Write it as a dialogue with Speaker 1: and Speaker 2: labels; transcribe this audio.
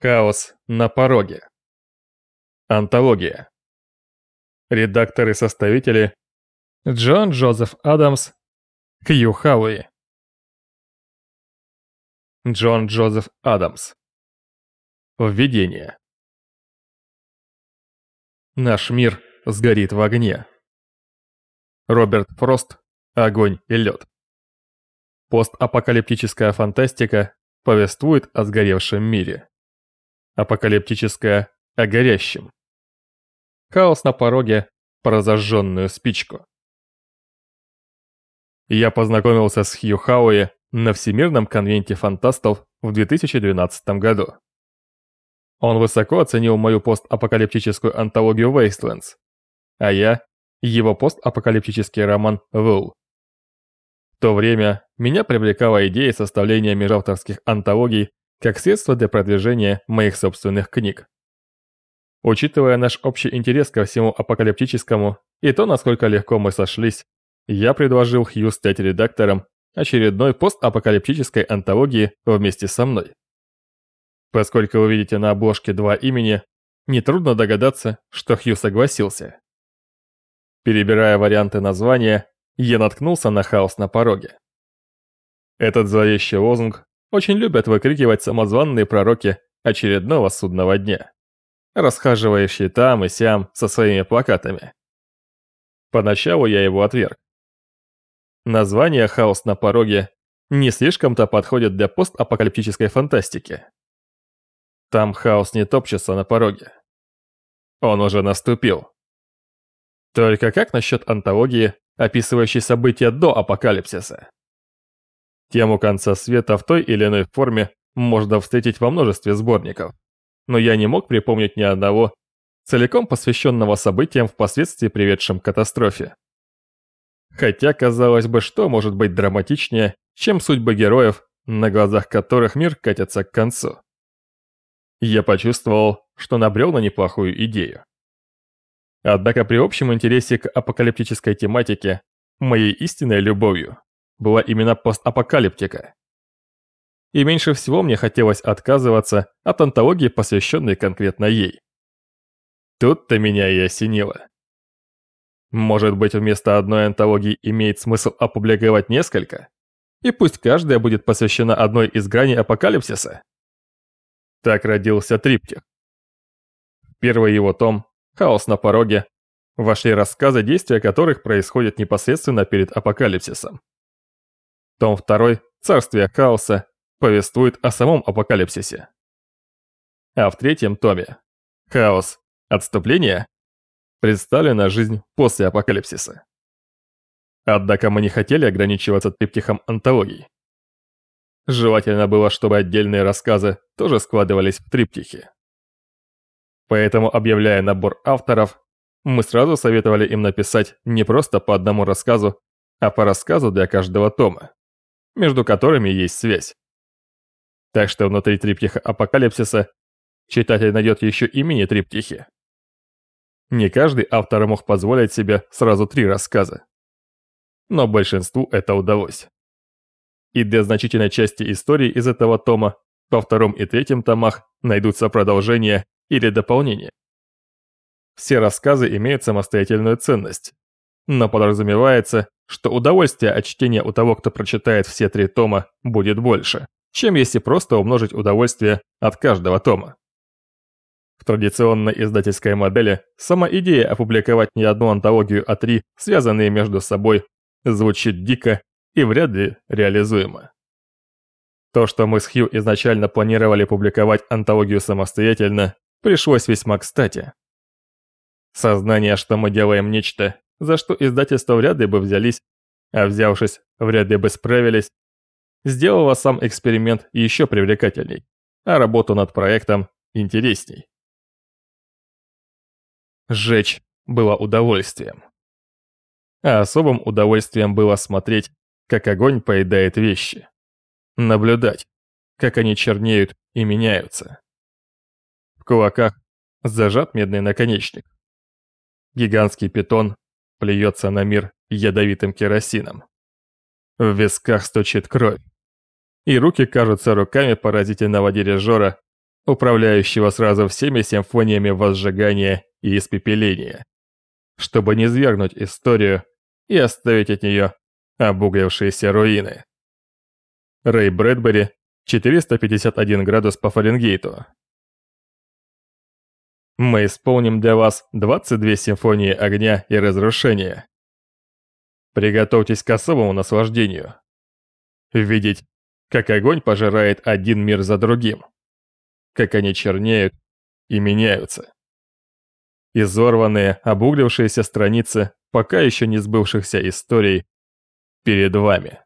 Speaker 1: Хаос на пороге. Антология. Редакторы-составители Джон Джозеф Адамс, Хью Хауи. Джон Джозеф Адамс. Введение. Наш мир сгорит в огне. Роберт Фрост. Огонь и лед. Постапокалиптическая фантастика повествует о сгоревшем мире апокалиптическое о горящем. Хаос на пороге про зажженную спичку. Я познакомился с Хью Хауи на Всемирном конвенте фантастов в 2012 году. Он высоко оценил мою постапокалиптическую антологию Wastelands, а я – его постапокалиптический роман Вул. В то время меня привлекала идея составления межавторских антологий как средство для продвижения моих собственных книг. Учитывая наш общий интерес ко всему апокалиптическому и то, насколько легко мы сошлись, я предложил Хью стать редактором очередной постапокалиптической антологии вместе со мной. Поскольку вы видите на обложке два имени, нетрудно догадаться, что Хью согласился. Перебирая варианты названия, я наткнулся на хаос на пороге. Этот зловещий лозунг очень любят выкрикивать самозванные пророки очередного судного дня, расхаживающие там и сям со своими плакатами. Поначалу я его отверг. Название «Хаос на пороге» не слишком-то подходит для постапокалиптической фантастики. Там хаос не топчется на пороге. Он уже наступил. Только как насчет антологии, описывающей события до апокалипсиса? Тему конца света в той или иной форме можно встретить во множестве сборников, но я не мог припомнить ни одного, целиком посвященного событиям, впоследствии приведшим к катастрофе. Хотя, казалось бы, что может быть драматичнее, чем судьбы героев, на глазах которых мир катится к концу. Я почувствовал, что набрел на неплохую идею. Однако при общем интересе к апокалиптической тематике, моей истинной любовью была именно постапокалиптика. И меньше всего мне хотелось отказываться от антологии, посвященной конкретно ей. Тут-то меня и осенило. Может быть, вместо одной антологии имеет смысл опубликовать несколько? И пусть каждая будет посвящена одной из граней апокалипсиса? Так родился триптих. Первый его том «Хаос на пороге» вошли рассказы, действия которых происходят непосредственно перед апокалипсисом. Том 2 «Царствие хаоса» повествует о самом апокалипсисе. А в третьем томе «Хаос. Отступление» представлена жизнь после апокалипсиса. Однако мы не хотели ограничиваться триптихом антологий. Желательно было, чтобы отдельные рассказы тоже складывались в триптихи. Поэтому, объявляя набор авторов, мы сразу советовали им написать не просто по одному рассказу, а по рассказу для каждого тома между которыми есть связь. Так что внутри триптиха апокалипсиса читатель найдет еще и мини-триптихи. Не каждый автор мог позволить себе сразу три рассказа. Но большинству это удалось. И для значительной части истории из этого тома во втором и третьем томах найдутся продолжения или дополнения. Все рассказы имеют самостоятельную ценность, но подразумевается, что удовольствие от чтения у того, кто прочитает все три тома, будет больше, чем если просто умножить удовольствие от каждого тома. В традиционной издательской модели сама идея опубликовать не одну антологию, а три, связанные между собой, звучит дико и вряд ли реализуемо. То, что мы с Хью изначально планировали публиковать антологию самостоятельно, пришлось весьма кстати. Сознание, что мы делаем нечто, за что издательство вряд ли бы взялись, а взявшись, вряд ли бы справились, сделало сам эксперимент еще привлекательней, а работу над проектом интересней. Сжечь было удовольствием. А особым удовольствием было смотреть, как огонь поедает вещи. Наблюдать, как они чернеют и меняются. В кулаках зажат медный наконечник. Гигантский питон плюется на мир ядовитым керосином. В висках стучит кровь. И руки кажутся руками поразительного дирижера, управляющего сразу всеми симфониями возжигания и испепеления, чтобы не свергнуть историю и оставить от нее обуглившиеся руины. Рэй Брэдбери, 451 градус по Фаренгейту. Мы исполним для вас 22 симфонии огня и разрушения. Приготовьтесь к особому наслаждению. Видеть, как огонь пожирает один мир за другим. Как они чернеют и меняются. Изорванные, обуглившиеся страницы пока еще не сбывшихся историй перед вами.